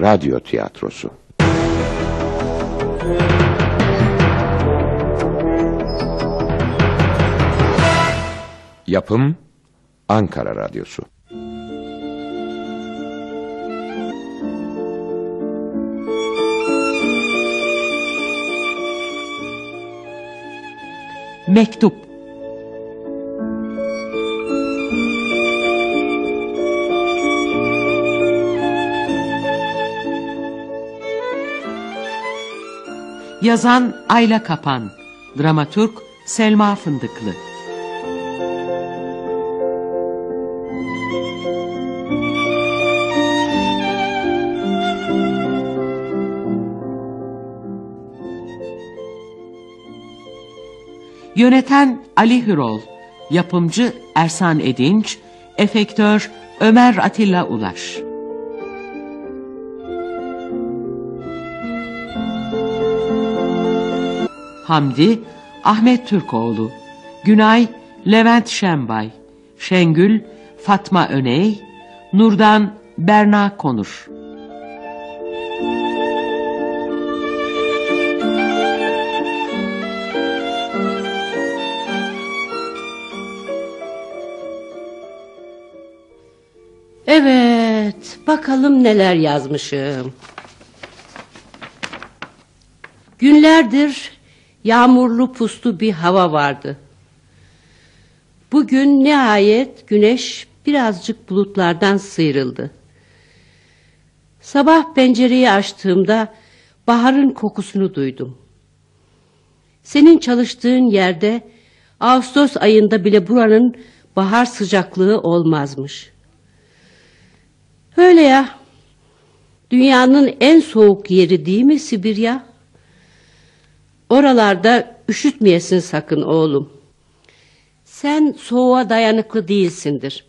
radyo tiyatrosu. Yapım Ankara Radyosu. Mektup Yazan Ayla Kapan. Dramaturg Selma Fındıklı. Yöneten Ali Hürol Yapımcı Ersan Edinç Efektör Ömer Atilla Ulaş Hamdi Ahmet Türkoğlu Günay Levent Şenbay Şengül Fatma Öney Nurdan Berna Konur Evet, bakalım neler yazmışım. Günlerdir yağmurlu puslu bir hava vardı. Bugün nihayet güneş birazcık bulutlardan sıyrıldı. Sabah pencereyi açtığımda baharın kokusunu duydum. Senin çalıştığın yerde Ağustos ayında bile buranın bahar sıcaklığı olmazmış. Öyle ya. Dünyanın en soğuk yeri değil mi Sibirya? Oralarda üşütmeyesin sakın oğlum. Sen soğuğa dayanıklı değilsindir.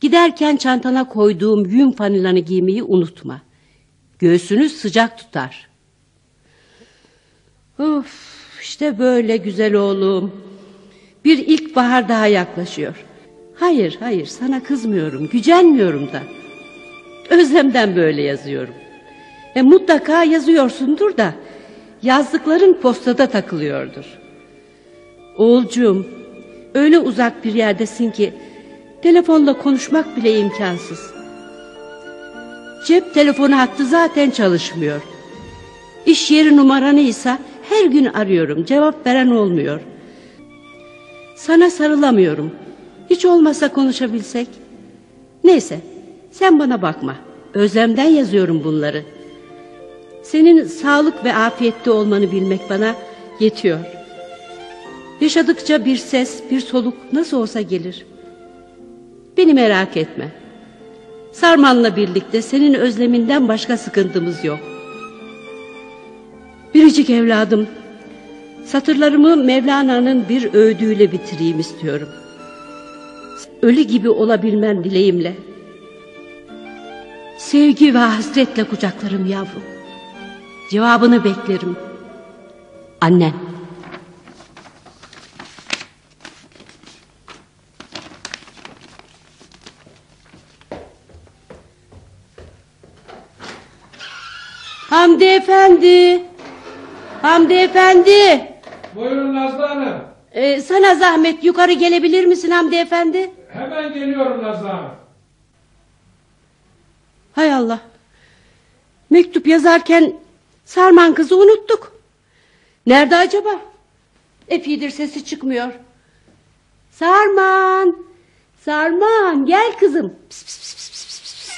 Giderken çantana koyduğum yün fanilanı giymeyi unutma. Göğsünü sıcak tutar. Of, işte böyle güzel oğlum. Bir ilkbahar daha yaklaşıyor. Hayır, hayır sana kızmıyorum, gücenmiyorum da. Özlemden böyle yazıyorum. E, mutlaka yazıyorsundur da yazdıkların postada takılıyordur. Oğulcuğum öyle uzak bir yerdesin ki telefonla konuşmak bile imkansız. Cep telefonu hattı zaten çalışmıyor. İş yeri numaranı ise her gün arıyorum cevap veren olmuyor. Sana sarılamıyorum. Hiç olmasa konuşabilsek. Neyse sen bana bakma. Özlemden yazıyorum bunları. Senin sağlık ve afiyette olmanı bilmek bana yetiyor. Yaşadıkça bir ses, bir soluk nasıl olsa gelir. Beni merak etme. Sarman'la birlikte senin özleminden başka sıkıntımız yok. Biricik evladım, satırlarımı Mevlana'nın bir öğüdüyle bitireyim istiyorum. Ölü gibi olabilmen dileğimle. Sevgi ve hasretle kucaklarım yavrum. Cevabını beklerim. Annen. Hamdi efendi. Hamdi efendi. Buyurun Nazlı Hanım. Ee, sana zahmet yukarı gelebilir misin Hamdi efendi? Hemen geliyorum Nazlı Hanım. Hay Allah. Mektup yazarken Sarman kızı unuttuk. Nerede acaba? Epeydir sesi çıkmıyor. Sarman. Sarman gel kızım. Pis, pis, pis, pis, pis, pis.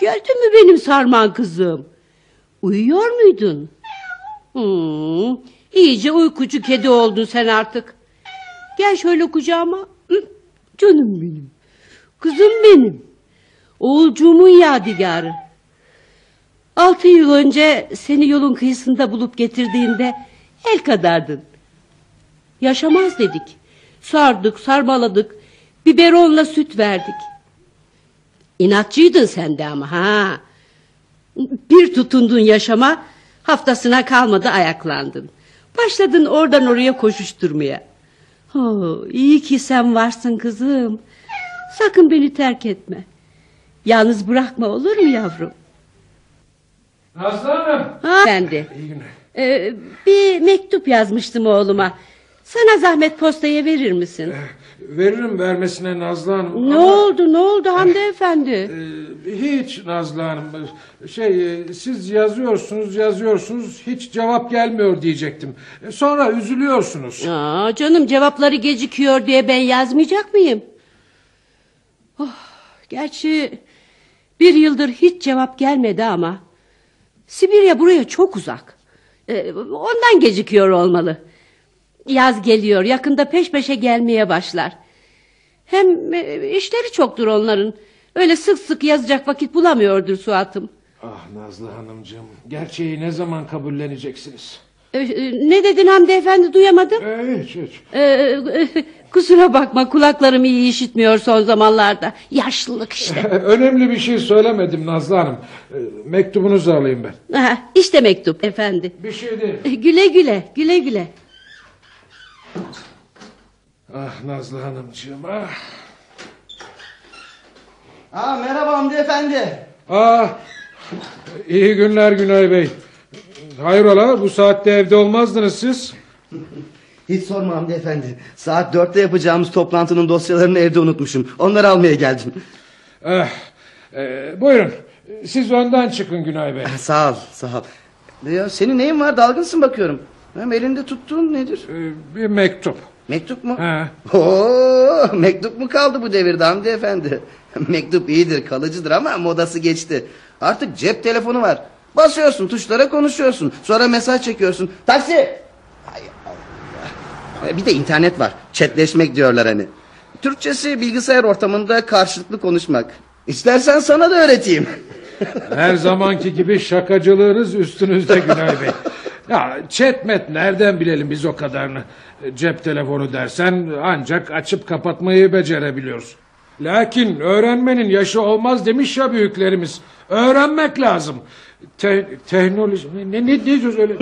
Geldi mi benim Sarman kızım? Uyuyor muydun? Hmm, iyice uykucu kedi oldun sen artık. Gel şöyle kucağıma. Canım benim. Kızım benim. Oğulcuğumun yadigarı. Altı yıl önce seni yolun kıyısında bulup getirdiğinde el kadardın. Yaşamaz dedik. Sardık, sarmaladık. Biberonla süt verdik. İnatçıydın sen de ama ha. Bir tutundun yaşama, haftasına kalmadı ayaklandın. Başladın oradan oraya koşuşturmaya. Oh, iyi ki sen varsın kızım. Sakın beni terk etme. Yalnız bırakma olur mu yavrum? Nazlı Hanım. Ha, efendi. İyi günler. Ee, bir mektup yazmıştım oğluma. Sana zahmet postaya verir misin? Veririm vermesine Nazlı Hanım. Ne ama, oldu ne oldu Hamdi efendi? e, hiç Nazlı Hanım. Şey siz yazıyorsunuz yazıyorsunuz hiç cevap gelmiyor diyecektim. Sonra üzülüyorsunuz. Aa, canım cevapları gecikiyor diye ben yazmayacak mıyım? Oh, gerçi bir yıldır hiç cevap gelmedi ama Sibirya buraya çok uzak. Ee, ondan gecikiyor olmalı. Yaz geliyor yakında peş peşe gelmeye başlar. Hem e, işleri çoktur onların. Öyle sık sık yazacak vakit bulamıyordur Suat'ım. Ah Nazlı Hanımcığım gerçeği ne zaman kabulleneceksiniz? Ee, e, ne dedin Hamdi efendi duyamadım. E, hiç hiç. Ee, kusura bakma kulaklarım iyi işitmiyor son zamanlarda. Yaşlılık işte. Önemli bir şey söylemedim Nazlı Hanım. E, Mektubunuzu alayım ben. Aha, işte mektup efendi. Bir şey değil. Güle güle güle güle. Ah Nazlı Hanımcığım ah. Aa, merhaba Hamdi Efendi. Ah, iyi günler Günay Bey. Hayrola bu saatte evde olmazdınız siz? Hiç sorma Hamdi Efendi. Saat dörtte yapacağımız toplantının dosyalarını evde unutmuşum. Onları almaya geldim. Eh, e, buyurun siz önden çıkın Günay Bey. sağ ol, sağ ol. Ya, senin neyin var? Dalgınsın bakıyorum. Hem elinde tuttuğun nedir? E, bir mektup. Mektup mu? He. Oo, mektup mu kaldı bu devirde Hamdi Efendi? mektup iyidir, kalıcıdır ama modası geçti. Artık cep telefonu var. Basıyorsun tuşlara konuşuyorsun. Sonra mesaj çekiyorsun. Taksi! Bir de internet var. Chatleşmek diyorlar hani. Türkçesi bilgisayar ortamında karşılıklı konuşmak. İstersen sana da öğreteyim. Her zamanki gibi şakacılığınız üstünüzde Günay Bey. Ya chatmet nereden bilelim biz o kadarını. Cep telefonu dersen ancak açıp kapatmayı becerebiliyoruz. Lakin öğrenmenin yaşı olmaz demiş ya büyüklerimiz. Öğrenmek lazım. Te- teknoloji ne ne diyoruz öyle?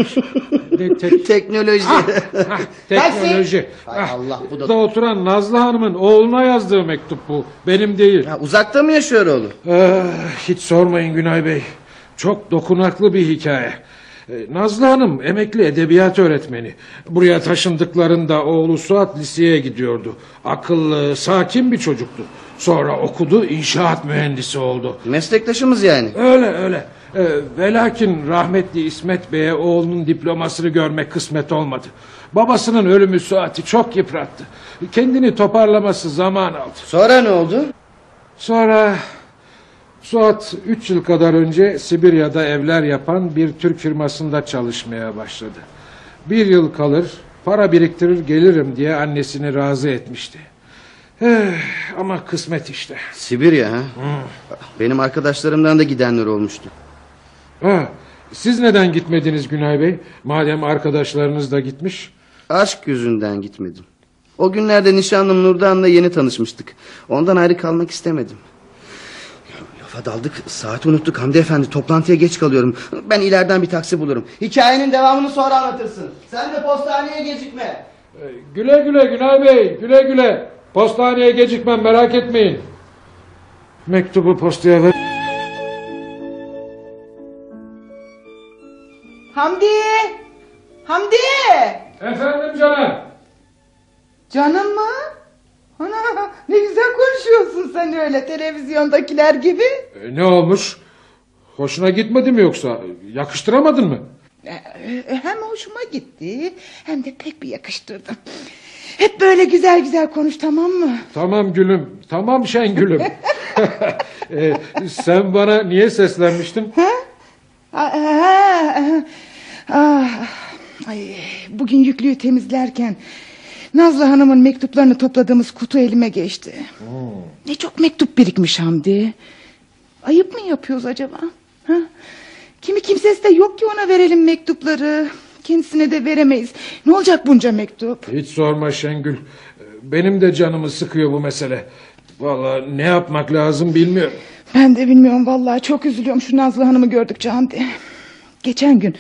Ne, te- Teknoloji. Ah, ah, teknoloji. Hay Ah, Allah, bu da- burada oturan Nazlı Hanım'ın oğluna yazdığı mektup bu. Benim değil. Ha, uzakta mı yaşıyor oğlu? Ah, hiç sormayın Günay Bey. Çok dokunaklı bir hikaye. Ee, Nazlı Hanım emekli edebiyat öğretmeni. Buraya taşındıklarında oğlu Suat liseye gidiyordu. Akıllı, sakin bir çocuktu. Sonra okudu, inşaat mühendisi oldu. Meslektaşımız yani. Öyle öyle. Ee, ve lakin rahmetli İsmet Bey'e oğlunun diplomasını görmek kısmet olmadı. Babasının ölümü Suat'ı çok yıprattı. Kendini toparlaması zaman aldı. Sonra ne oldu? Sonra Suat 3 yıl kadar önce Sibirya'da evler yapan bir Türk firmasında çalışmaya başladı. Bir yıl kalır, para biriktirir gelirim diye annesini razı etmişti. Eh, ama kısmet işte. Sibirya ha? Benim arkadaşlarımdan da gidenler olmuştu. Ha, siz neden gitmediniz Günay Bey? Madem arkadaşlarınız da gitmiş. Aşk yüzünden gitmedim. O günlerde nişanlım Nurdan'la yeni tanışmıştık. Ondan ayrı kalmak istemedim. Lafa daldık, saati unuttuk Hamdi Efendi. Toplantıya geç kalıyorum. Ben ileriden bir taksi bulurum. Hikayenin devamını sonra anlatırsın. Sen de postaneye gecikme. Eh, Güle güle Günay Bey, güle güle. Postaneye gecikmem merak etmeyin. Mektubu postaya ver. Hamdi! Hamdi! Efendim canım. Canım mı? Ana ne güzel konuşuyorsun sen öyle televizyondakiler gibi. E, ne olmuş? Hoşuna gitmedi mi yoksa? Yakıştıramadın mı? Ee, Hem hoşuma gitti hem de pek bir yakıştırdım. Hep böyle güzel güzel konuş tamam mı? Tamam gülüm, tamam Şengül'üm. E, sen bana niye seslenmiştin? Ha? Aa, ha, ha. Ah, ay, bugün yüklüğü temizlerken Nazlı Hanım'ın mektuplarını topladığımız kutu elime geçti. Ne çok mektup birikmiş Hamdi. Ayıp mı yapıyoruz acaba? Ha? Kimi kimsesi de yok ki ona verelim mektupları. Kendisine de veremeyiz. Ne olacak bunca mektup? Hiç sorma Şengül. Benim de canımı sıkıyor bu mesele. Vallahi ne yapmak lazım bilmiyorum. Ben de bilmiyorum vallahi çok üzülüyorum şu Nazlı Hanım'ı gördükçe Hamdi. Geçen gün,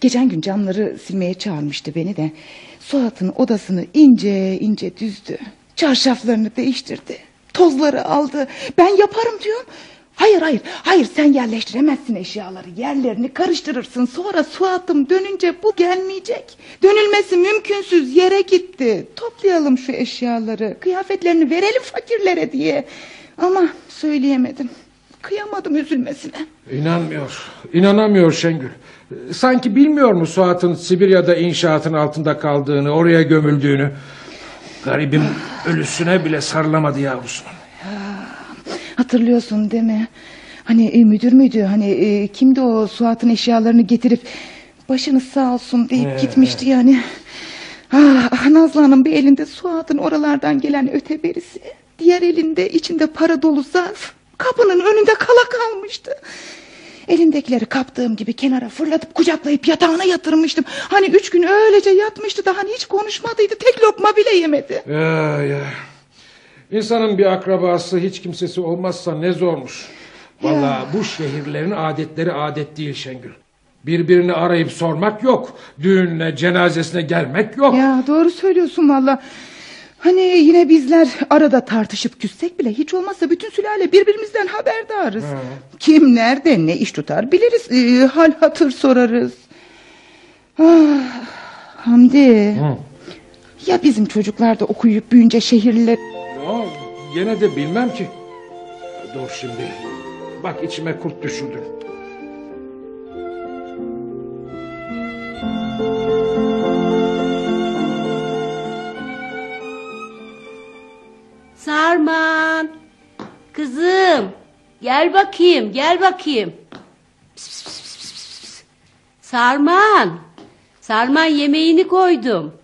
geçen gün camları silmeye çağırmıştı beni de. Suat'ın odasını ince ince düzdü. Çarşaflarını değiştirdi. Tozları aldı. Ben yaparım diyorum. Hayır hayır hayır sen yerleştiremezsin eşyaları yerlerini karıştırırsın sonra Suat'ım dönünce bu gelmeyecek dönülmesi mümkünsüz yere gitti toplayalım şu eşyaları kıyafetlerini verelim fakirlere diye ama söyleyemedim kıyamadım üzülmesine İnanmıyor. İnanamıyor Şengül. Sanki bilmiyor mu Suat'ın Sibirya'da inşaatın altında kaldığını, oraya gömüldüğünü. Garibim ölüsüne bile sarılamadı yavrusunun. Hatırlıyorsun değil mi? Hani e, müdür müydü? Hani e, kimdi o Suat'ın eşyalarını getirip başınız sağ olsun deyip gitmişti yani. Ah, Nazlı Hanım bir elinde Suat'ın oralardan gelen öteberisi. Diğer elinde içinde para dolu zarf. Kapının önünde kala kalmıştı. Elindekileri kaptığım gibi kenara fırlatıp kucaklayıp yatağına yatırmıştım. Hani üç gün öylece yatmıştı da hani hiç konuşmadıydı. Tek lokma bile yemedi. Ya ya. İnsanın bir akrabası hiç kimsesi olmazsa ne zormuş. Vallahi bu şehirlerin adetleri adet değil Şengül. Birbirini arayıp sormak yok. Düğününe cenazesine gelmek yok. Ya doğru söylüyorsun valla. Hani yine bizler arada tartışıp küssek bile hiç olmazsa bütün sülale birbirimizden haberdarız. Kim nerede ne iş tutar biliriz ee, hal hatır sorarız. Ah, Hamdi Hı. ya bizim çocuklar da okuyup büyünce şehirliler... Ya, gene de bilmem ki. Dur şimdi. Bak içime kurt düşürdün. Sarman. Kızım. Gel bakayım gel bakayım. Sarman. Sarman yemeğini koydum.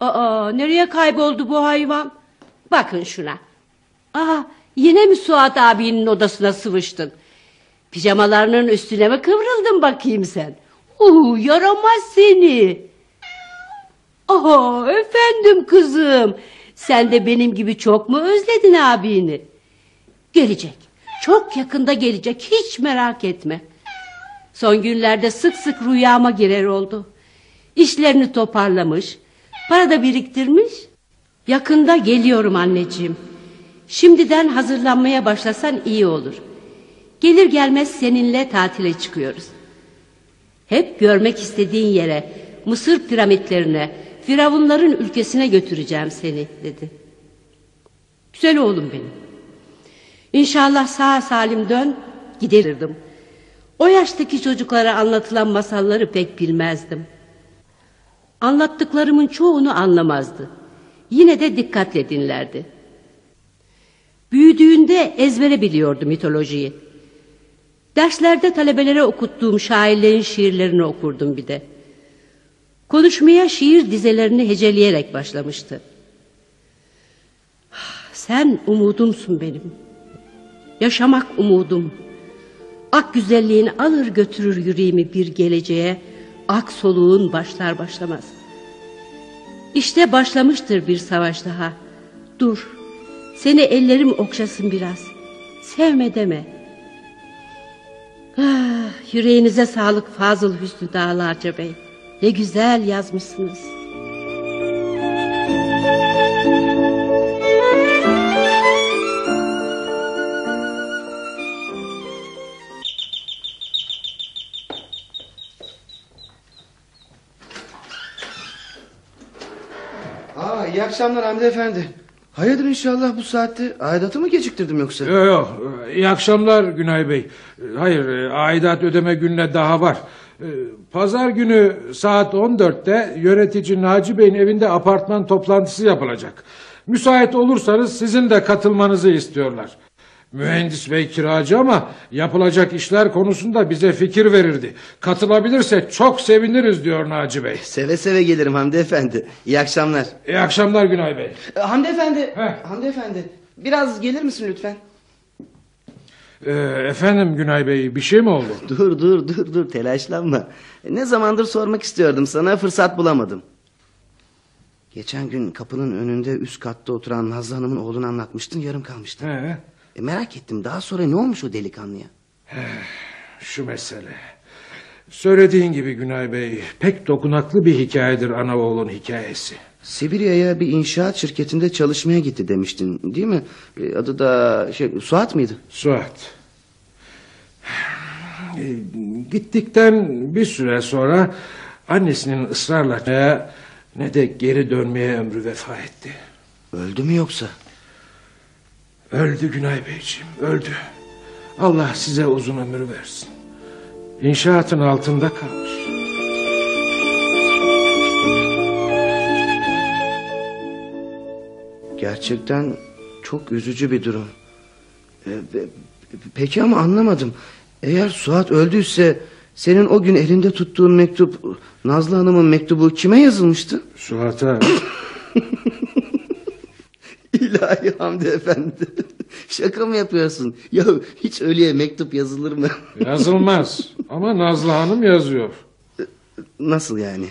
Aa, nereye kayboldu bu hayvan? Bakın şuna. Aa, yine mi Suat abinin odasına sıvıştın? Pijamalarının üstüne mi kıvrıldın bakayım sen? Uuu yaramaz seni. Aha efendim kızım. Sen de benim gibi çok mu özledin abini? Gelecek. Çok yakında gelecek. Hiç merak etme. Son günlerde sık sık rüyama girer oldu. İşlerini toparlamış. Para da biriktirmiş. Yakında geliyorum anneciğim. Şimdiden hazırlanmaya başlasan iyi olur. Gelir gelmez seninle tatile çıkıyoruz. Hep görmek istediğin yere, Mısır piramitlerine, Firavunların ülkesine götüreceğim seni dedi. Güzel oğlum benim. İnşallah sağ salim dön, giderirdim. O yaştaki çocuklara anlatılan masalları pek bilmezdim. Anlattıklarımın çoğunu anlamazdı. Yine de dikkatle dinlerdi. Büyüdüğünde ezbere biliyordu mitolojiyi. Derslerde talebelere okuttuğum şairlerin şiirlerini okurdum bir de. Konuşmaya şiir dizelerini heceleyerek başlamıştı. Sen umudumsun benim. Yaşamak umudum. Ak güzelliğin alır götürür yüreğimi bir geleceğe. Ak soluğun başlar başlamaz. İşte başlamıştır bir savaş daha. Dur. Seni ellerim okşasın biraz. Sevme deme. Ah, yüreğinize sağlık Fazıl Hüsnü Dağlarca Bey. Ne güzel yazmışsınız. Aa, iyi akşamlar Hamdi Efendi. Hayırdır inşallah bu saatte? Aidatı mı geciktirdim yoksa? Yok yok. İyi akşamlar Günay Bey. Hayır e, aidat ödeme gününe daha var. E, Pazar günü saat 14'te yönetici Naci Bey'in evinde apartman toplantısı yapılacak. Müsait olursanız sizin de katılmanızı istiyorlar. Mühendis bey kiracı ama yapılacak işler konusunda bize fikir verirdi. Katılabilirse çok seviniriz diyor Naci Bey. Seve seve gelirim Hamdi Efendi. İyi akşamlar. İyi akşamlar Günay Bey. Ee, Hamdi Efendi. Heh. Hamdi Efendi. Biraz gelir misin lütfen? Ee, efendim Günay Bey bir şey mi oldu? Dur dur dur dur telaşlanma. Ne zamandır sormak istiyordum sana fırsat bulamadım. Geçen gün kapının önünde üst katta oturan Nazlı Hanım'ın oğlunu anlatmıştın yarım kalmıştı. He, E, merak ettim daha sonra ne olmuş o delikanlıya? şu mesele. Söylediğin gibi Günay Bey pek dokunaklı bir hikayedir ana oğlun hikayesi. Sibirya'ya bir inşaat şirketinde çalışmaya gitti demiştin değil mi? E, adı da şey, Suat mıydı? Suat. E, Gittikten bir süre sonra annesinin ısrarla ne de geri dönmeye ömrü vefa etti. Öldü mü yoksa? Öldü Günay Beyciğim, öldü. Allah size uzun ömür versin. İnşaatın altında kalmış. Gerçekten çok üzücü bir durum. Ee, pe- peki ama anlamadım. Eğer Suat öldüyse senin o gün elinde tuttuğun mektup Nazlı Hanım'ın mektubu kime yazılmıştı? Suat'a İlahi Hamdi Efendi. Şaka mı yapıyorsun? Ya hiç ölüye mektup yazılır mı? yazılmaz ama Nazlı Hanım yazıyor. Nasıl yani?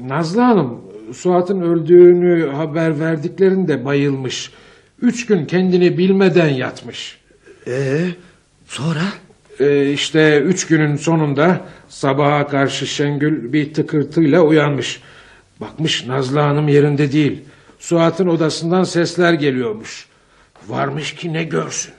Nazlı Hanım Suat'ın öldüğünü haber verdiklerinde bayılmış. Üç gün kendini bilmeden yatmış. Ee, sonra? Ee, işte üç günün sonunda sabaha karşı Şengül bir tıkırtıyla uyanmış. Bakmış Nazlı Hanım yerinde değil. Suat'ın odasından sesler geliyormuş. Varmış ki ne görsün.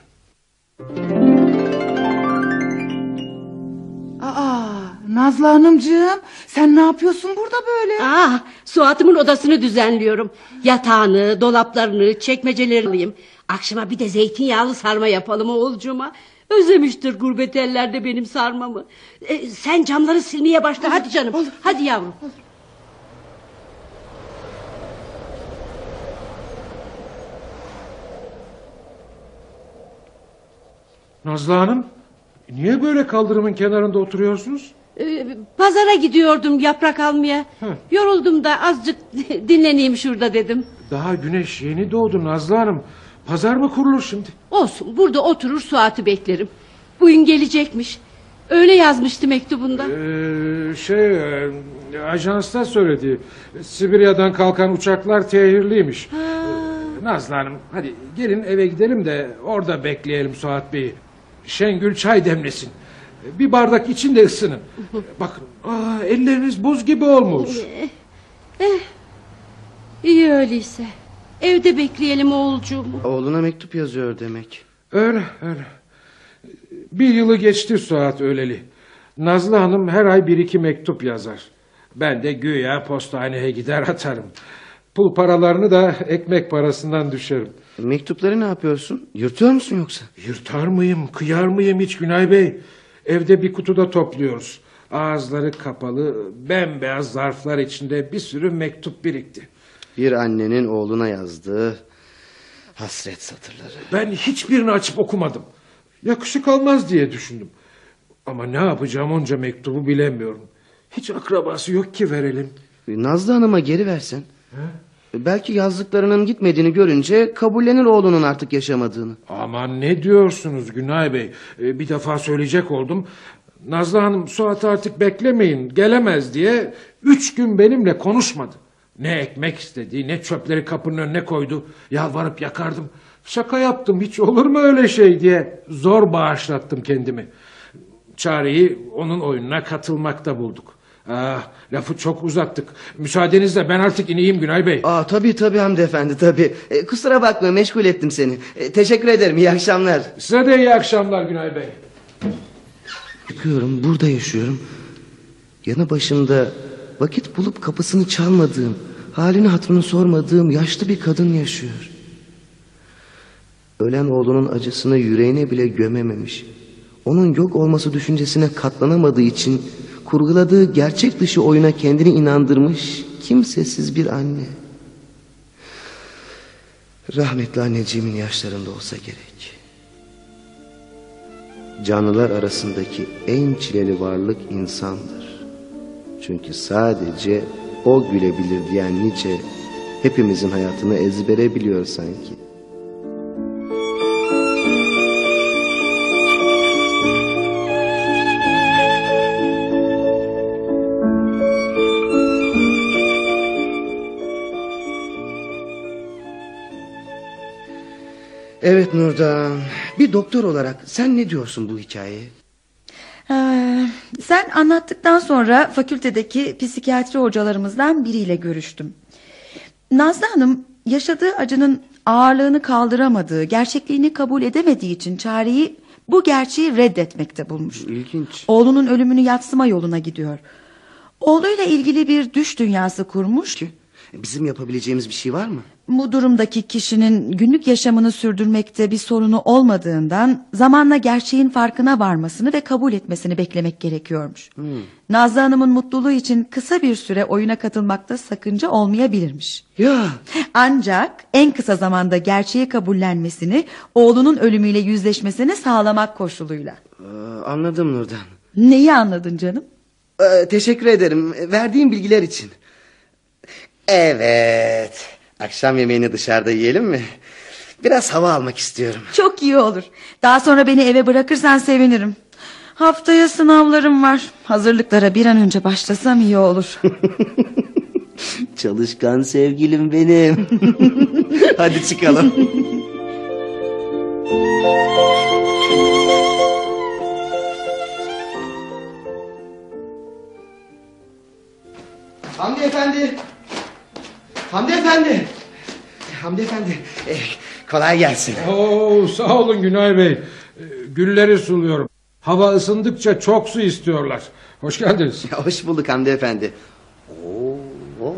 Aa, Nazlı Hanımcığım sen ne yapıyorsun burada böyle? Ah, Suat'ımın odasını düzenliyorum. Yatağını, dolaplarını, çekmecelerini alayım. Akşama bir de zeytinyağlı sarma yapalım oğulcuma. Özlemiştir gurbet ellerde benim sarmamı. Ee, sen camları silmeye başla hadi canım. Hadi yavrum. Nazlı Hanım niye böyle kaldırımın kenarında oturuyorsunuz? Ee, pazara gidiyordum yaprak almaya. Yoruldum da azıcık dinleneyim şurada dedim. Daha güneş yeni doğdu Nazlı Hanım. Pazar mı kurulur şimdi? Olsun burada oturur Suat'ı beklerim. Bugün gelecekmiş. Öyle yazmıştı mektubunda. Ee, şey ajansta söyledi. Sibirya'dan kalkan uçaklar tehirliymiş. Ee, Nazlı Hanım hadi gelin eve gidelim de orada bekleyelim Suat Bey'i. Şengül çay demlesin. Bir bardak için de ısının. Bakın aa, elleriniz buz gibi olmuş. İyi öyleyse. Evde bekleyelim oğulcuğumu. Oğluna mektup yazıyor demek. Öyle öyle. Bir yılı geçti Suat öleli. Nazlı Hanım her ay bir iki mektup yazar. Ben de güya postaneye gider atarım. Pul paralarını da ekmek parasından düşerim. Mektupları ne yapıyorsun? Yırtıyor musun yoksa? Yırtar mıyım, kıyar mıyım hiç Günay Bey? Evde bir kutuda topluyoruz. Ağızları kapalı, bembeyaz zarflar içinde bir sürü mektup birikti. Bir annenin oğluna yazdığı hasret satırları. Ben hiçbirini açıp okumadım. Yakışık almaz diye düşündüm. Ama ne yapacağım onca mektubu bilemiyorum. Hiç akrabası yok ki verelim. Nazlı Hanım'a geri versen. Belki yazdıklarının gitmediğini görünce kabullenir oğlunun artık yaşamadığını. Aman ne diyorsunuz Günay Bey? Ee, bir defa söyleyecek oldum. Nazlı Hanım Suat'ı artık beklemeyin gelemez diye üç gün benimle konuşmadı. Ne ekmek istedi ne çöpleri kapının önüne koydu. Yalvarıp yakardım. Şaka yaptım hiç olur mu öyle şey diye zor bağışlattım kendimi. Çareyi onun oyununa katılmakta bulduk. Ah, lafı çok uzattık. Müsaadenizle ben artık ineyim Günay Bey. Aa tabii tabii Hamdi Efendi tabii. E, kusura bakma meşgul ettim seni. E, teşekkür ederim iyi akşamlar. Size de iyi akşamlar Günay Bey. Çıkıyorum burada yaşıyorum. Yanı başımda vakit bulup kapısını çalmadığım, halini hatırını sormadığım yaşlı bir kadın yaşıyor. Ölen oğlunun acısını yüreğine bile gömememiş. Onun yok olması düşüncesine katlanamadığı için kurguladığı gerçek dışı oyuna kendini inandırmış kimsesiz bir anne. Rahmetli anneciğimin yaşlarında olsa gerek. Canlılar arasındaki en çileli varlık insandır. Çünkü sadece o gülebilir diyen Nietzsche hepimizin hayatını ezbere biliyor sanki. Evet Nurdan, bir doktor olarak sen ne diyorsun bu hikayeye? Ee, sen anlattıktan sonra fakültedeki psikiyatri hocalarımızdan biriyle görüştüm. Nazlı Hanım yaşadığı acının ağırlığını kaldıramadığı, gerçekliğini kabul edemediği için çareyi bu gerçeği reddetmekte bulmuş. İlginç. Oğlunun ölümünü yatsıma yoluna gidiyor. Oğluyla ilgili bir düş dünyası kurmuş. Bizim yapabileceğimiz bir şey var mı? Bu durumdaki kişinin günlük yaşamını sürdürmekte bir sorunu olmadığından zamanla gerçeğin farkına varmasını ve kabul etmesini beklemek gerekiyormuş. Nazlı Hanım'ın mutluluğu için kısa bir süre oyuna katılmakta sakınca olmayabilirmiş. Ya Ancak en kısa zamanda gerçeği kabullenmesini, oğlunun ölümüyle yüzleşmesini sağlamak koşuluyla. Ee, anladım Nurdan. Neyi anladın canım? Ee, teşekkür ederim verdiğin bilgiler için. Evet. Akşam yemeğini dışarıda yiyelim mi? Biraz hava almak istiyorum. Çok iyi olur. Daha sonra beni eve bırakırsan sevinirim. Haftaya sınavlarım var. Hazırlıklara bir an önce başlasam iyi olur. Çalışkan sevgilim benim. Hadi çıkalım. Hamdi Efendi. Hamdi Efendi. Hamdi Efendi. eh, kolay gelsin. Oo, sağ olun Günay Bey. Ee, Gülleri suluyorum. Hava ısındıkça çok su istiyorlar. Hoş geldiniz. Hoş bulduk Hamdi Efendi. Oo, oo.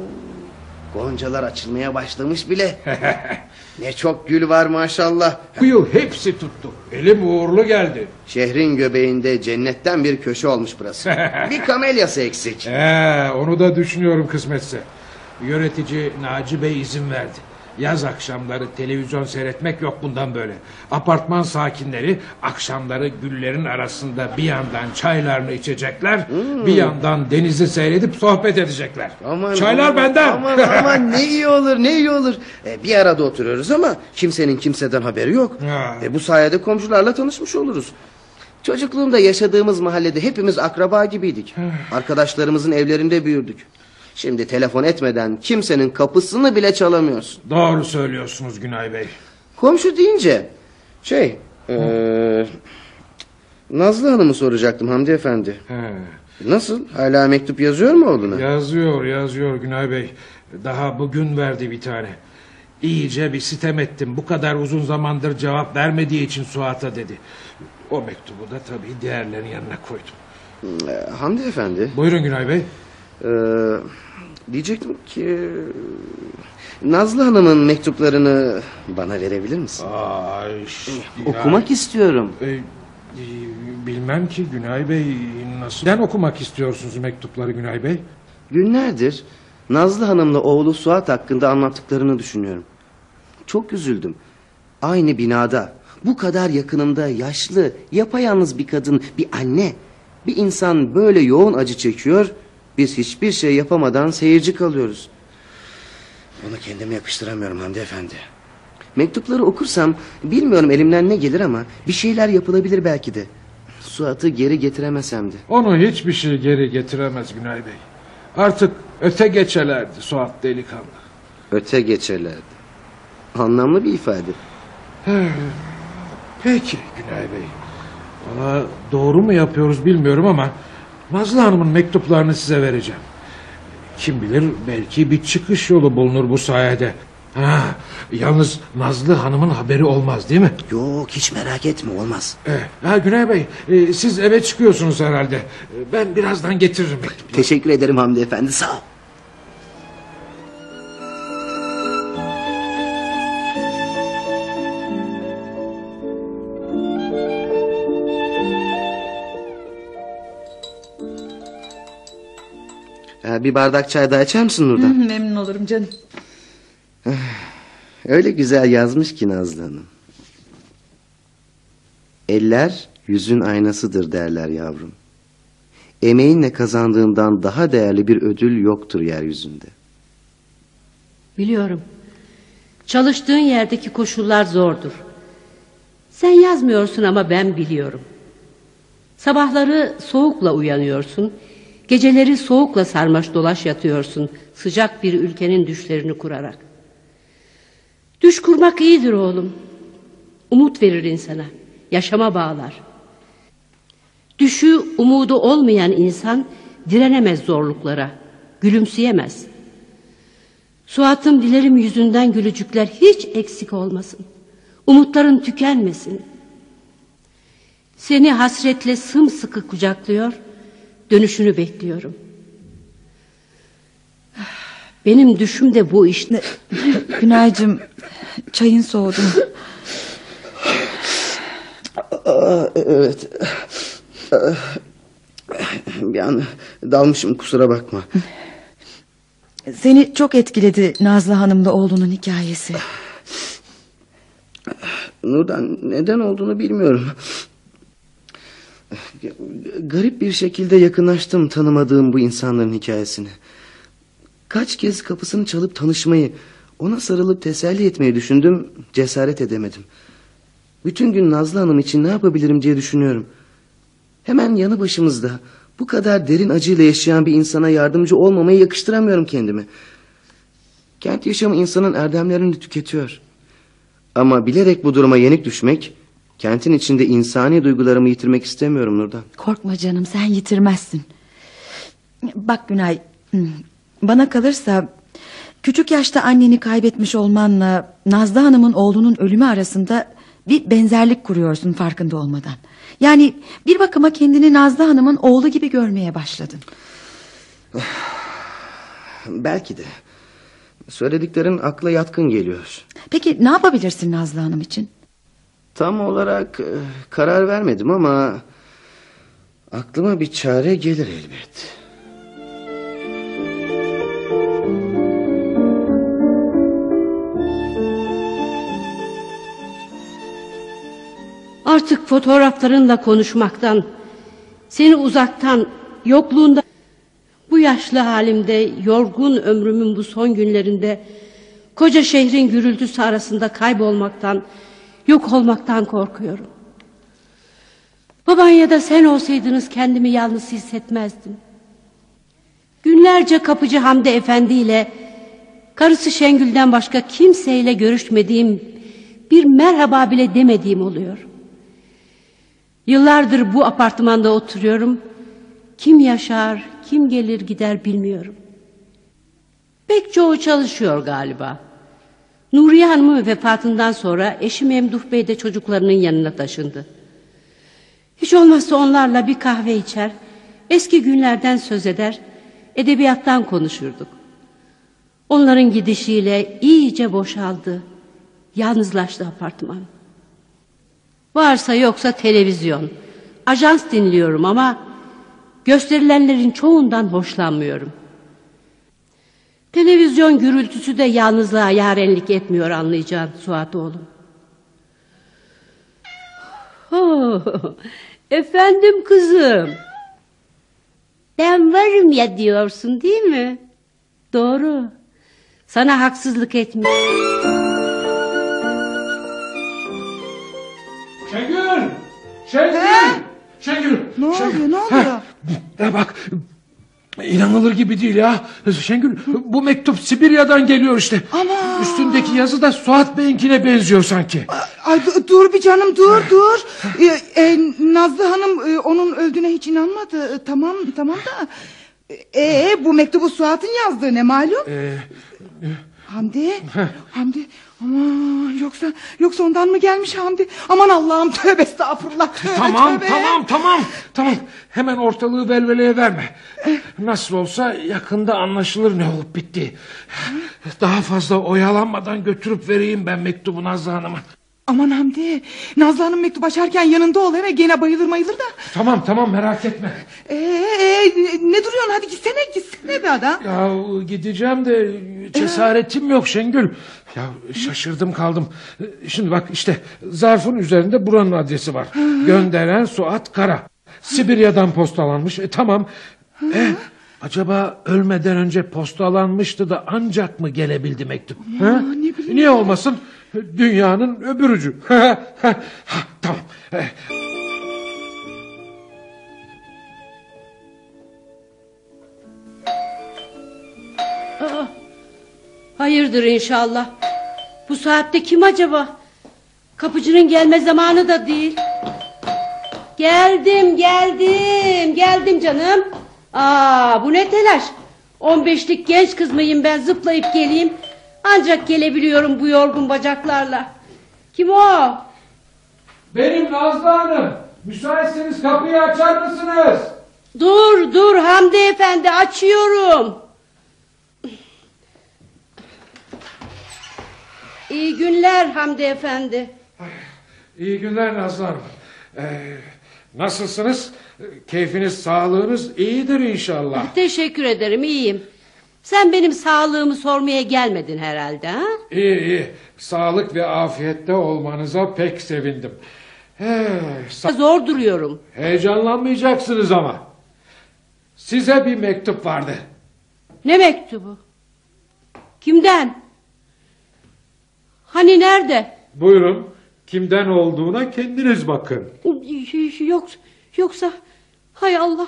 Goncalar açılmaya başlamış bile. ne çok gül var maşallah. Bu yıl hepsi tuttu. Elim uğurlu geldi. Şehrin göbeğinde cennetten bir köşe olmuş burası. bir kamelyası eksik. Ee, onu da düşünüyorum kısmetse. Yönetici Naci Bey izin verdi. Yaz akşamları televizyon seyretmek yok bundan böyle. Apartman sakinleri akşamları güllerin arasında bir yandan çaylarını içecekler, bir yandan denizi seyredip sohbet edecekler. Aman, Çaylar aman, benden. Aman aman ne iyi olur ne iyi olur. Ee, bir arada oturuyoruz ama kimsenin kimseden haberi yok. Ha. E, bu sayede komşularla tanışmış oluruz. Çocukluğumda yaşadığımız mahallede hepimiz akraba gibiydik. Arkadaşlarımızın evlerinde büyürdük. Şimdi telefon etmeden kimsenin kapısını bile çalamıyorsun. Doğru söylüyorsunuz Günay Bey. Komşu deyince şey eee, Nazlı Hanım'ı soracaktım Hamdi Efendi. He. Nasıl? Hala mektup yazıyor mu oğluna? Yazıyor yazıyor Günay Bey. Daha bugün verdi bir tane. İyice bir sitem ettim. Bu kadar uzun zamandır cevap vermediği için Suat'a dedi. O mektubu da tabii diğerlerin yanına koydum. Ee, Hamdi Efendi. Buyurun Günay Bey. Eee, diyecektim ki Nazlı Hanım'ın mektuplarını bana verebilir misin? Ay, şş, Okumak istiyorum. ya, e, e, bilmem ki Günay Bey nasıl? Neden okumak istiyorsunuz mektupları Günay Bey? Günlerdir Nazlı Hanım'la oğlu Suat hakkında anlattıklarını düşünüyorum. Çok üzüldüm. Aynı binada bu kadar yakınımda yaşlı, yapayalnız bir kadın, bir anne, bir insan böyle yoğun acı çekiyor. Biz hiçbir şey yapamadan seyirci kalıyoruz. Bunu kendime yakıştıramıyorum Hamdi Efendi. Mektupları okursam bilmiyorum elimden ne gelir ama bir şeyler yapılabilir belki de. Suat'ı geri getiremesem de. Onu hiçbir şey geri getiremez Günay Bey. Artık öte geçelerdi Suat delikanlı. Öte geçerlerdi. Anlamlı bir ifade. Peki Günay Bey. Valla doğru mu yapıyoruz bilmiyorum ama Nazlı Hanım'ın mektuplarını size vereceğim. Kim bilir belki bir çıkış yolu bulunur bu sayede. Ha, yalnız Nazlı Hanım'ın haberi olmaz değil mi? Yok hiç merak etme olmaz. Eh, ha, Günay Bey e, siz eve çıkıyorsunuz herhalde. E, Ben birazdan getiririm. Teşekkür ederim Hamdi Efendi sağ ol. Bir bardak çay daha içer misin Nurdan? Memnun olurum canım. Öyle güzel yazmış ki Nazlı Hanım. Eller yüzün aynasıdır derler yavrum. Emeğinle kazandığından daha değerli bir ödül yoktur yeryüzünde. Biliyorum. Çalıştığın yerdeki koşullar zordur. Sen yazmıyorsun ama ben biliyorum. Sabahları soğukla uyanıyorsun. Geceleri soğukla sarmaş dolaş yatıyorsun. Sıcak bir ülkenin düşlerini kurarak. Düş kurmak iyidir oğlum. Umut verir insana. Yaşama bağlar. Düşü umudu olmayan insan direnemez zorluklara. Gülümseyemez. Suat'ım dilerim yüzünden gülücükler hiç eksik olmasın. Umutların tükenmesin. Seni hasretle sımsıkı kucaklıyor, dönüşünü bekliyorum. Benim düşüm de bu işte. Günaycığım çayın soğudu. Aa, evet. Bir an dalmışım kusura bakma. Seni çok etkiledi Nazlı Hanım'la oğlunun hikayesi. Nurdan neden olduğunu bilmiyorum. Garip bir şekilde yakınlaştım tanımadığım bu insanların hikayesini. Kaç kez kapısını çalıp tanışmayı, ona sarılıp teselli etmeyi düşündüm, cesaret edemedim. Bütün gün Nazlı Hanım için ne yapabilirim diye düşünüyorum. Hemen yanı başımızda bu kadar derin acıyla yaşayan bir insana yardımcı olmamayı yakıştıramıyorum kendime. Kent yaşamı insanın erdemlerini tüketiyor. Ama bilerek bu duruma yenik düşmek, kentin içinde insani duygularımı yitirmek istemiyorum Nurdan. Korkma canım sen yitirmezsin. Bak Günay bana kalırsa küçük yaşta anneni kaybetmiş olmanla Nazlı Hanım'ın oğlunun ölümü arasında bir benzerlik kuruyorsun farkında olmadan. Yani bir bakıma kendini Nazlı Hanım'ın oğlu gibi görmeye başladın. Belki de. Söylediklerin akla yatkın geliyor. Peki ne yapabilirsin Nazlı Hanım için? Tam olarak e, karar vermedim ama... ...aklıma bir çare gelir elbet. Artık fotoğraflarınla konuşmaktan, seni uzaktan, yokluğunda, bu yaşlı halimde, yorgun ömrümün bu son günlerinde, koca şehrin gürültüsü arasında kaybolmaktan, yok olmaktan korkuyorum. Baban ya da sen olsaydınız kendimi yalnız hissetmezdim. Günlerce kapıcı Hamdi Efendi ile karısı Şengül'den başka kimseyle görüşmediğim, bir merhaba bile demediğim oluyor. Yıllardır bu apartmanda oturuyorum. Kim yaşar, kim gelir gider bilmiyorum. Pek çoğu çalışıyor galiba. Nuriye Hanım'ın vefatından sonra eşi Memduh Bey de çocuklarının yanına taşındı. Hiç olmazsa onlarla bir kahve içer, eski günlerden söz eder, edebiyattan konuşurduk. Onların gidişiyle iyice boşaldı, yalnızlaştı apartman. Varsa yoksa televizyon. Ajans dinliyorum ama gösterilenlerin çoğundan hoşlanmıyorum. Televizyon gürültüsü de yalnızlığa yarenlik etmiyor anlayacağın Suat oğlum. Oh, efendim kızım. Ben varım ya diyorsun değil mi? Doğru. Sana haksızlık etmiş. Şengül! Şengül! Şengül! Ne oluyor, ne oluyor? Bak inanılır gibi değil ya. Şengül bu mektup Sibirya'dan geliyor işte. Ama- Üstündekine yazı da Suat Bey'inkine benziyor sanki. Ay, du- dur bir canım dur dur. Ee, e, Nazlı Hanım e, onun öldüğüne hiç inanmadı. E, tamam tamam da. Ee, bu mektubu Suat'ın yazdığı ne malum? Ee, Hamdi. Hamdi. Aman yoksa yoksa ondan mı gelmiş Hamdi? Aman Allah'ım tövbe estağfurullah. Tövbe, tamam tövbe. tamam tamam tamam. Hemen ortalığı velveleye verme. Nasıl olsa yakında anlaşılır ne olup bitti. Daha fazla oyalanmadan götürüp vereyim ben mektubu Nazlı Hanım'a. Aman Hamdi. Nazlı Hanım mektup açarken yanında ol eve gene bayılır mayılır da. Tamam tamam merak etme. Ee, e, ne duruyorsun hadi gitsene gitsene be adam. Ya gideceğim de cesaretim yok Şengül. Ya şaşırdım kaldım. Şimdi bak işte zarfın üzerinde buranın adresi var. Gönderen Suat Kara. Sibirya'dan postalanmış. E, tamam. E, acaba ölmeden önce postalanmıştı da ancak mı gelebildi mektup? ha? ne bileyim Niye olmasın? Dünyanın öbür ucu. Tamam. E, Aa, hayırdır inşallah. Bu saatte kim acaba? Kapıcının gelme zamanı da değil. Geldim geldim geldim canım. Aa bu ne telaş? 15'lik genç kız mıyım ben zıplayıp geleyim. Ancak gelebiliyorum bu yorgun bacaklarla. Kim o? Benim Nazlı Hanım. Müsaitseniz kapıyı açar mısınız? Dur dur Hamdi Efendi açıyorum. İyi günler Hamdi Efendi. İyi günler Nazlı Hanım. Ee, nasılsınız? Keyfiniz, sağlığınız iyidir inşallah. Teşekkür ederim iyiyim. Sen benim sağlığımı sormaya gelmedin herhalde ha? İyi iyi. Sağlık ve afiyette olmanıza pek sevindim. Sa- Zor duruyorum. heyecanlanmayacaksınız ama. Size bir mektup vardı. Ne mektubu? Kimden? Hani nerede? Buyurun. Kimden olduğuna kendiniz bakın. Yok, yoksa hay Allah.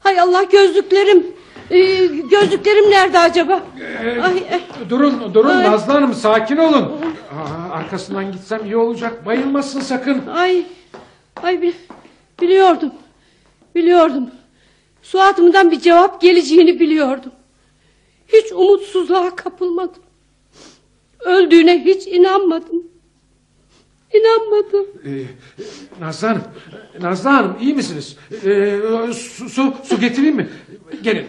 Hay Allah gözlüklerim. Ee, gözlüklerim nerede acaba? Ee, Ay, eh. durun, durun Ay. Nazlı Hanım sakin olun. Aa, arkasından gitsem iyi olacak. Bayılmasın sakın. Ay, ay bi- biliyordum. Biliyordum. Suatımdan bir cevap geleceğini biliyordum. Hiç umutsuzluğa kapılmadım. Öldüğüne hiç inanmadım. İnanmadım. Ee, Nazlı Hanım, Nazlı Hanım iyi misiniz? Ee, su, su, su getireyim mi? Gelin,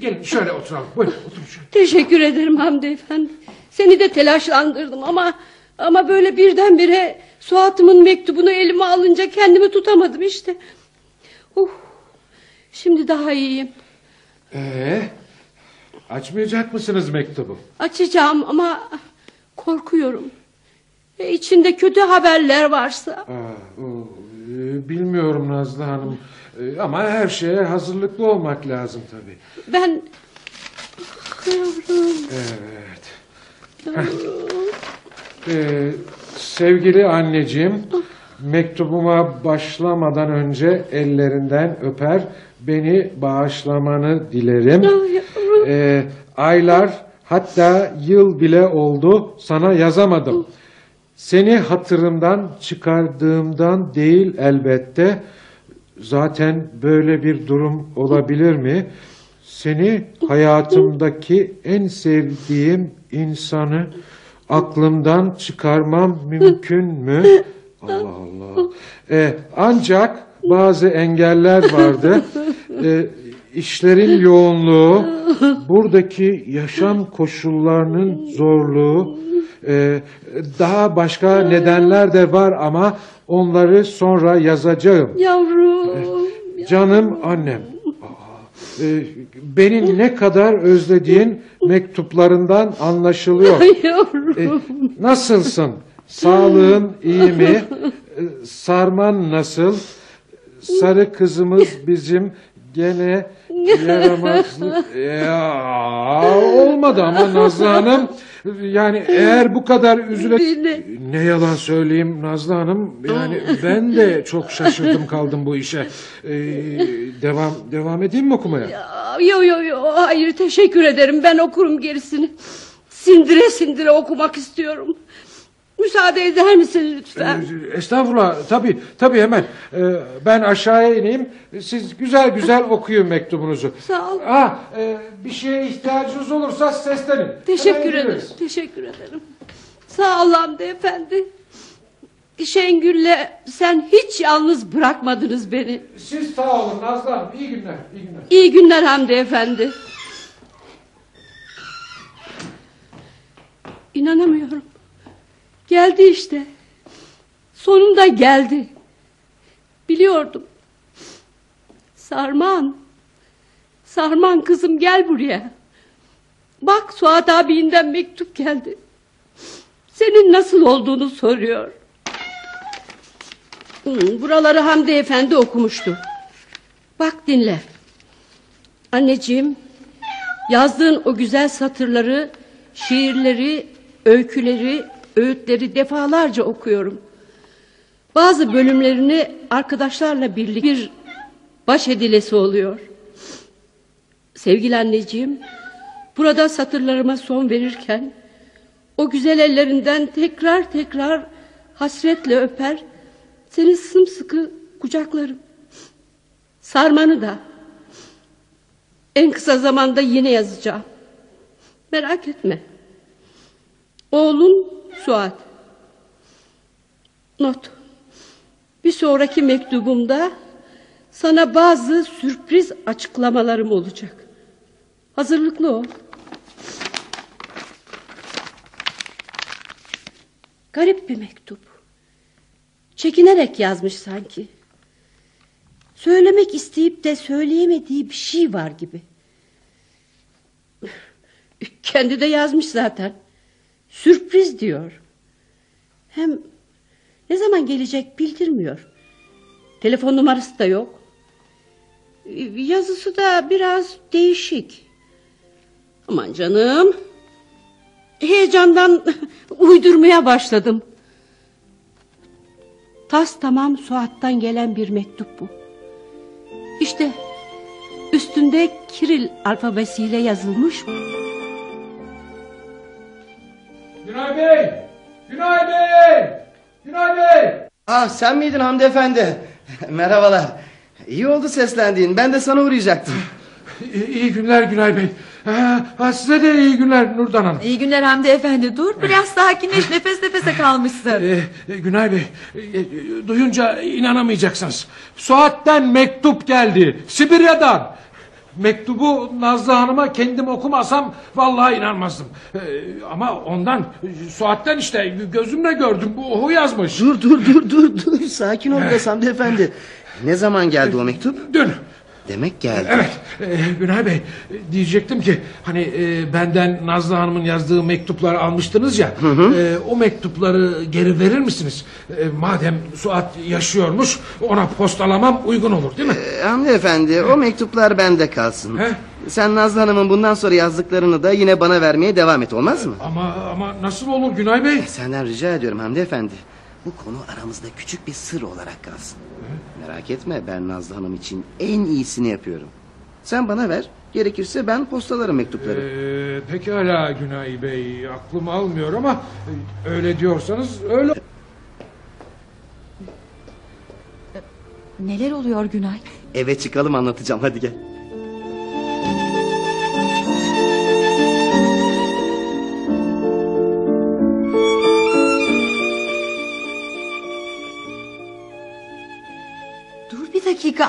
gelin şöyle oturalım. Buyurun oturun şöyle. Teşekkür ederim Hamdi Efendi. Seni de telaşlandırdım ama ama böyle birdenbire Suat'ımın mektubunu elime alınca kendimi tutamadım işte. Uh, şimdi daha iyiyim. Ee, açmayacak mısınız mektubu? Açacağım ama korkuyorum. E, içinde kötü haberler varsa. Aa, o, e, bilmiyorum Nazlı Hanım. E, ama her şeye hazırlıklı olmak lazım tabii. Ben korkuyorum. Evet. Ee, sevgili anneciğim, mektubuma başlamadan önce ellerinden öper, beni bağışlamanı dilerim. yavrum. Ee, aylar hatta yıl bile oldu sana yazamadım. Seni hatırımdan çıkardığımdan değil elbette. Zaten böyle bir durum olabilir mi? Seni hayatımdaki en sevdiğim insanı aklımdan çıkarmam mümkün mü? Allah Allah. Ee, ancak bazı engeller vardı. Ee, işlerin yoğunluğu, buradaki yaşam koşullarının zorluğu, daha başka nedenler de var ama onları sonra yazacağım. Yavrum. Canım annem. E, beni ne kadar özlediğin mektuplarından anlaşılıyor. Yavrum. E, nasılsın? Sağlığın iyi mi? E, sarman nasıl? Sarı kızımız bizim gene yaramazlık. Ya, olmadı ama Nazlı Hanım. Yani eğer bu kadar üzüle... Beni- Ne yalan söyleyeyim Nazlı Hanım. Yani ben de çok şaşırdım kaldım bu işe. Ee, devam devam edeyim mi okumaya? Yo yo yo hayır teşekkür ederim ben okurum gerisini. Sindire sindire okumak istiyorum. Müsaade eder misin lütfen? Ee, Estağfurullah tabii tabii hemen. Ee, ben aşağıya ineyim. Siz güzel güzel okuyun mektubunuzu. Sağ ol. Ha, e, bir şeye ihtiyacınız olursa seslenin. Teşekkür ederim. Teşekkür ederim. Sağ ol Hamdi Efendi. Şengül'le sen hiç yalnız bırakmadınız beni. Siz sağ olun Nazlı Hanım. İyi günler. iyi günler. İyi günler Hamdi Efendi. İnanamıyorum. Geldi işte. Sonunda geldi. Biliyordum. Sarman. Sarman kızım gel buraya. Bak Suat abiyinden mektup geldi. Senin nasıl olduğunu soruyor. Hmm, Buraları Hamdi Efendi okumuştu. Bak dinle. Anneciğim, yazdığın o güzel satırları, şiirleri, öyküleri, öğütleri defalarca okuyorum. Bazı bölümlerini arkadaşlarla birlikte bir baş edilesi oluyor. Sevgili anneciğim, burada satırlarıma son verirken o güzel ellerinden tekrar tekrar hasretle öper, seni sımsıkı kucaklarım. Sarmanı da en kısa zamanda yine yazacağım. Merak etme. Oğlun Suat. Not. Bir sonraki mektubumda sana bazı sürpriz açıklamalarım olacak. Hazırlıklı ol. Garip bir mektup. Çekinerek yazmış sanki. Söylemek isteyip de söyleyemediği bir şey var gibi. Kendi de yazmış zaten. Sürpriz diyor. Hem ne zaman gelecek bildirmiyor. Telefon numarası da yok. Yazısı da biraz değişik. Aman canım. Heyecandan uydurmaya başladım. Tas tamam Suat'tan gelen bir mektup bu. İşte üstünde Kiril alfabesiyle yazılmış. Günay Bey! Günay Bey! Günay Bey! Ah sen miydin Hamdi Efendi? Merhabalar. İyi oldu seslendiğin. Ben de sana uğrayacaktım. İyi, iyi günler Günay Bey. Ha, ha, size de iyi günler Nurdan Hanım. İyi günler Hamdi Efendi dur biraz sakinleş nefes nefese kalmışsın. Ee, Günay Bey, e, e, duyunca inanamayacaksınız. Suat'ten mektup geldi. Sibirya'dan. Mektubu Nazlı Hanım'a kendim okumasam vallahi inanmazdım. Ee, ama ondan Suat'ten işte gözümle gördüm. Bu o yazmış. Dur dur dur dur dur. Sakin ol biraz Hamdi Efendi. Ne zaman geldi o mektup? Dün. Demek geldi. Evet, e, Günay Bey e, diyecektim ki hani e, benden Nazlı Hanım'ın yazdığı mektupları almıştınız ya. e, o mektupları geri verir misiniz? E, madem Suat yaşıyormuş ona postalamam uygun olur değil mi? Ee, Hamdi Efendi o mektuplar bende kalsın. He? Sen Nazlı Hanım'ın bundan sonra yazdıklarını da yine bana vermeye devam et olmaz mı? Ama ama nasıl olur Günay Bey? Senden rica ediyorum Hamdi Efendi. Bu konu aramızda küçük bir sır olarak kalsın. Merak etme ben Nazlı Hanım için en iyisini yapıyorum. Sen bana ver. Gerekirse ben postalarım mektupları. Ee, pekala Günay Bey aklım almıyor ama e, öyle diyorsanız öyle. Neler oluyor Günay? Eve çıkalım anlatacağım hadi gel.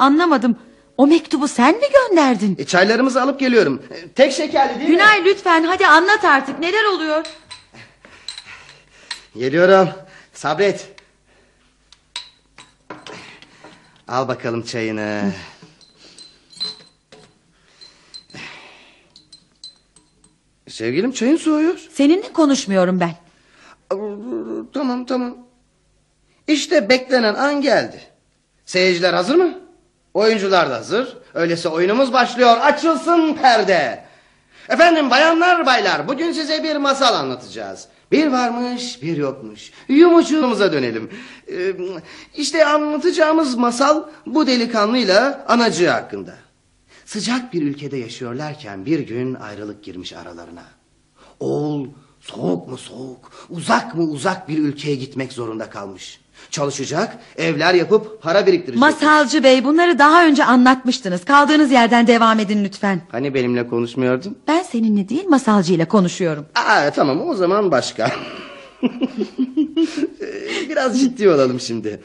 Anlamadım. O mektubu sen mi gönderdin? E, çaylarımızı alıp geliyorum. E, tek şekerli değil mi? Günay lütfen hadi anlat artık neler oluyor? Geliyorum. Sabret. Al bakalım çayını. Sevgilim çayın soğuyor. Seninle konuşmuyorum ben. Tamam tamam. İşte beklenen an geldi. Seyirciler hazır mı? Oyuncular da hazır. Öyleyse oyunumuz başlıyor. Açılsın perde. Efendim bayanlar baylar bugün size bir masal anlatacağız. Bir varmış bir yokmuş. Yumucuğumuza dönelim. Ee, işte anlatacağımız masal bu delikanlıyla anacığı hakkında. Sıcak bir ülkede yaşıyorlarken bir gün ayrılık girmiş aralarına. Oğul soğuk mu soğuk, uzak mı uzak bir ülkeye gitmek zorunda kalmış. Çalışacak, evler yapıp para biriktirecek. Masalcı bey bunları daha önce anlatmıştınız. Kaldığınız yerden devam edin lütfen. Hani benimle konuşmuyordun? Ben seninle değil masalcıyla konuşuyorum. Aa, tamam o zaman başka. Ee, Biraz ciddi olalım şimdi.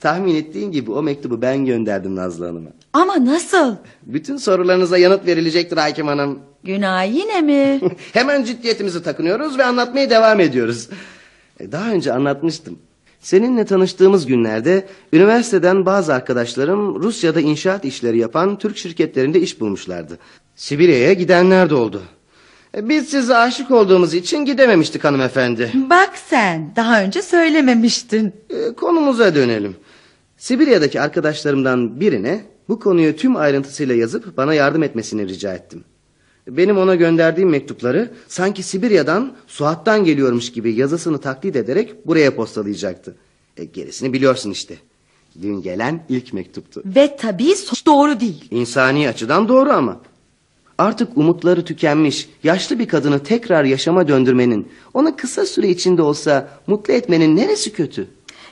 Tahmin ettiğin gibi o mektubu ben gönderdim Nazlı Hanım'a. Ama nasıl? Bütün sorularınıza yanıt verilecektir Hakim Hanım. Günay yine mi? Hemen ciddiyetimizi takınıyoruz ve anlatmaya devam ediyoruz. E, Daha önce anlatmıştım. Seninle tanıştığımız günlerde üniversiteden bazı arkadaşlarım Rusya'da inşaat işleri yapan Türk şirketlerinde iş bulmuşlardı. Sibirya'ya gidenler de oldu. E, Biz size aşık olduğumuz için gidememiştik hanımefendi. Bak sen daha önce söylememiştin. E, Konumuza dönelim. Sibirya'daki arkadaşlarımdan birine bu konuyu tüm ayrıntısıyla yazıp bana yardım etmesini rica ettim. Benim ona gönderdiğim mektupları sanki Sibirya'dan Suat'tan geliyormuş gibi yazısını taklit ederek buraya postalayacaktı. E, gerisini biliyorsun işte. Dün gelen ilk mektuptu. Ve tabii sonuç doğru değil. İnsani açıdan doğru ama. Artık umutları tükenmiş, yaşlı bir kadını tekrar yaşama döndürmenin, onu kısa süre içinde olsa mutlu etmenin neresi kötü?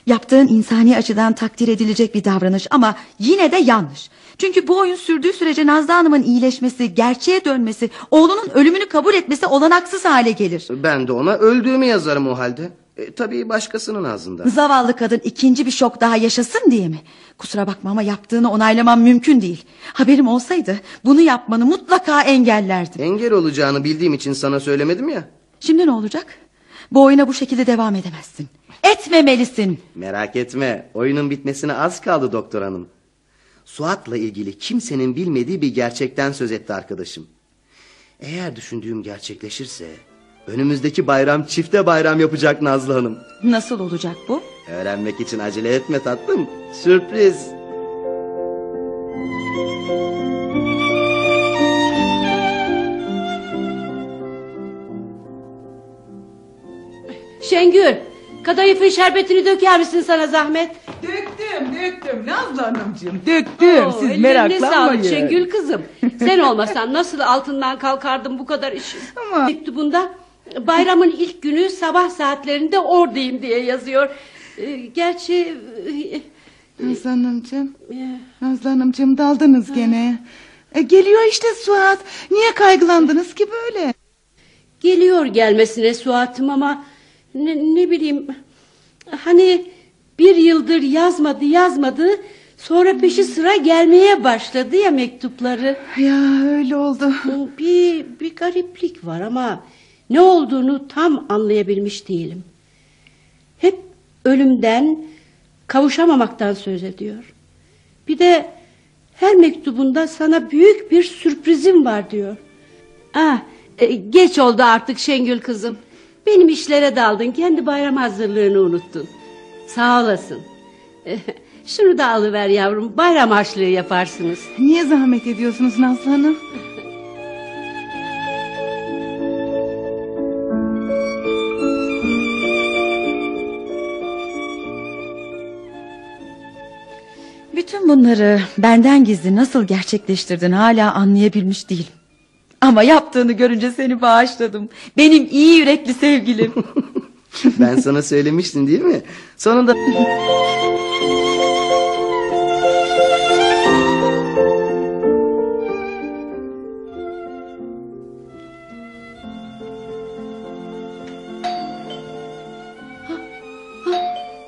Yaptığın insani açıdan takdir edilecek bir davranış ama yine de yanlış. Çünkü bu oyun sürdüğü sürece Nazlı Hanım'ın iyileşmesi, gerçeğe dönmesi, oğlunun ölümünü kabul etmesi olanaksız hale gelir. Ben de ona öldüğümü yazarım o halde. E, tabii başkasının ağzında. Zavallı kadın ikinci bir şok daha yaşasın diye mi? Kusura bakma ama yaptığını onaylamam mümkün değil. Haberim olsaydı bunu yapmanı mutlaka engellerdim. Engel olacağını bildiğim için sana söylemedim ya. Şimdi ne olacak? Bu oyuna bu şekilde devam edemezsin. Etmemelisin. Merak etme. Oyunun bitmesine az kaldı doktor hanım. Suat'la ilgili kimsenin bilmediği bir gerçekten söz etti arkadaşım. Eğer düşündüğüm gerçekleşirse önümüzdeki bayram çifte bayram yapacak Nazlı Hanım. Nasıl olacak bu? Öğrenmek için acele etme tatlım. Sürpriz. Şengül, kadayıfın şerbetini döker misin sana zahmet? Döktüm döktüm Nazlı Hanımcığım döktüm Oo, siz ellerine meraklanmayın. sağlık Şengül kızım. Sen olmasan nasıl altından kalkardım bu kadar iş. Ama- Mektubunda bayramın ilk günü sabah saatlerinde oradayım diye yazıyor. Ee, Gerçi e, Nazlı Hanımcığım e, Nazlı Hanımcığım daldınız gene. E, geliyor işte Suat. Niye kaygılandınız ki böyle? geliyor gelmesine Suat'ım ama ne, ne bileyim hani bir yıldır yazmadı yazmadı sonra peşi sıra gelmeye başladı ya mektupları. Ya öyle oldu. Bir, bir gariplik var ama ne olduğunu tam anlayabilmiş değilim. Hep ölümden, kavuşamamaktan söz ediyor. Bir de her mektubunda sana büyük bir sürprizim var diyor. Ah, e, geç oldu artık Şengül kızım. Benim işlere daldın, kendi bayram hazırlığını unuttun. Sağ olasın. Şunu da alıver yavrum, bayram harçlığı yaparsınız. Niye zahmet ediyorsunuz Nazlı Hanım? Bütün bunları benden gizli nasıl gerçekleştirdin hala anlayabilmiş değilim. Ama yaptığını görünce seni bağışladım. Benim iyi yürekli sevgilim. Ben sana söylemiştim değil mi? Sonunda...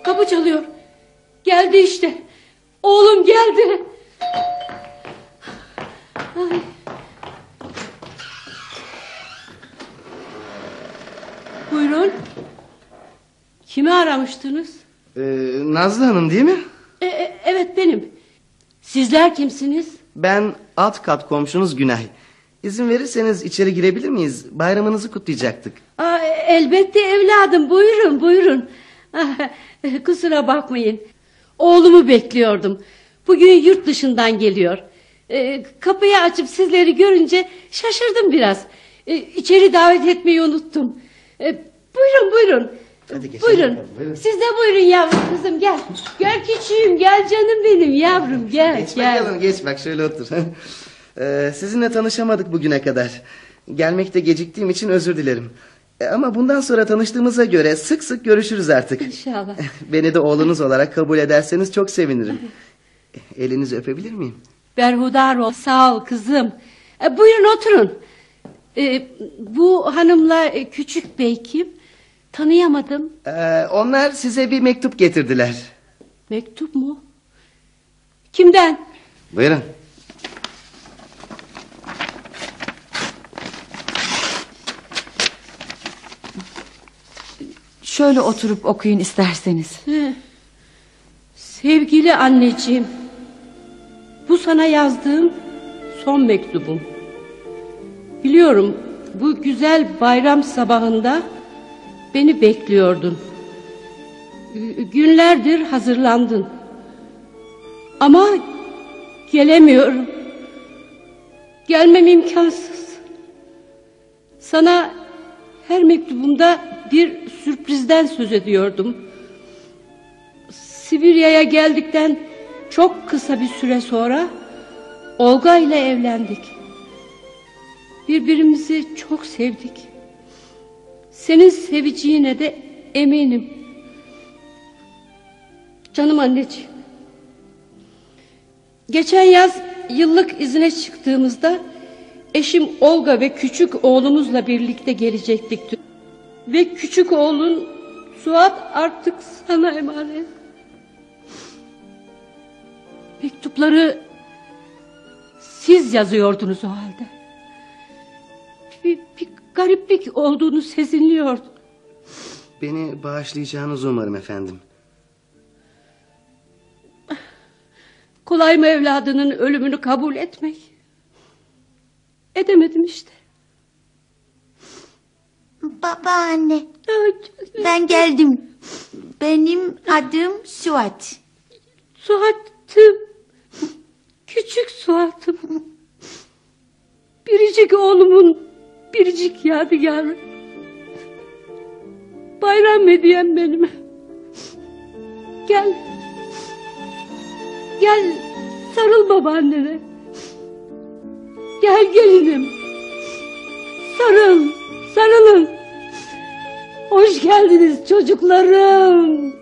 Kapı çalıyor. Geldi işte. Oğlum geldi. Ay. Buyurun. Kimi aramıştınız? Ee, Nazlı Hanım değil mi? E, e, evet benim. Sizler kimsiniz? Ben alt kat komşunuz Günay. İzin verirseniz içeri girebilir miyiz? Bayramınızı kutlayacaktık. Aa, elbette evladım buyurun buyurun. Ah, Kusura bakmayın. Oğlumu bekliyordum. Bugün yurt dışından geliyor. Ee, kapıyı açıp sizleri görünce şaşırdım biraz. Ee, içeri davet etmeyi unuttum. Ee, buyurun buyurun. Hadi geçelim buyurun. bakalım, buyurun. Siz de buyurun yavrum kızım gel. Gel küçüğüm gel canım benim yavrum gel Geç gel. bakalım geç bak şöyle otur. Ee, sizinle tanışamadık bugüne kadar. Gelmekte geciktiğim için özür dilerim. E, ama bundan sonra tanıştığımıza göre sık sık görüşürüz artık. İnşallah. Beni de oğlunuz olarak kabul ederseniz çok sevinirim. Elinizi öpebilir miyim? Berhudar ol sağ ol kızım. E, buyurun oturun. E, bu hanımla e, küçük bey kim? Tanıyamadım. Ee, onlar size bir mektup getirdiler. Mektup mu? Kimden? Buyurun. Şöyle oturup okuyun isterseniz. He. Sevgili anneciğim. Bu sana yazdığım son mektubum. Biliyorum bu güzel bayram sabahında beni bekliyordun. Gü- Günlerdir hazırlandın. Ama gelemiyorum. Gelmem imkansız. Sana her mektubumda bir sürprizden söz ediyordum. Sibirya'ya geldikten çok kısa bir süre sonra Olga ile evlendik. Birbirimizi çok sevdik. Senin seveceğine de eminim. Canım anneciğim. Geçen yaz yıllık izine çıktığımızda eşim Olga ve küçük oğlumuzla birlikte gelecektik. Ve küçük oğlun Suat artık sana emanet. Mektupları siz yazıyordunuz o halde. Bir, bir gariplik olduğunu sezinliyordu. Beni bağışlayacağınızı umarım efendim. Kolay mı evladının ölümünü kabul etmek? Edemedim işte. Babaanne ben geldim. Benim adım Suat. Suat'ım. Küçük Suat'ım. Biricik oğlumun biricik yadigarı. Bayram hediyem benim. Gel. Gel sarıl babaannene. Gel gelinim. Sarıl, sarılın. Hoş geldiniz çocuklarım.